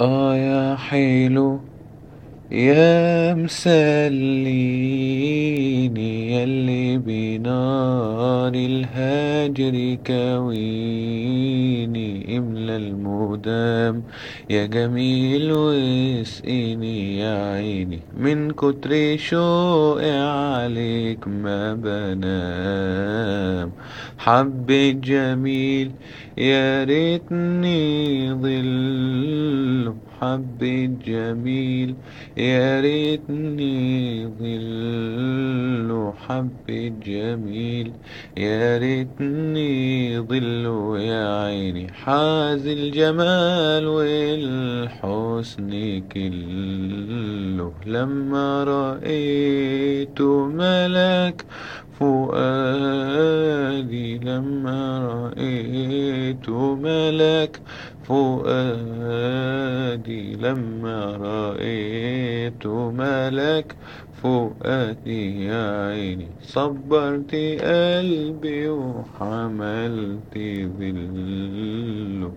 آه يا حلو يا مسليني يلي بنار الهاجر كويني إملى المدام يا جميل واسقيني يا عيني من كتر شوقي عليك ما بنام. حبة جميل يا ريتني ظل حبة جميل يا ريتني ظل حبة جميل يا ريتني ظل يا عيني حاز الجمال والحسن كله. لما رأيت ملك فؤادي لما رأيت ملك فؤادي لما رأيت ملك فؤادي يا عيني. صبرت قلبي وحملت ذله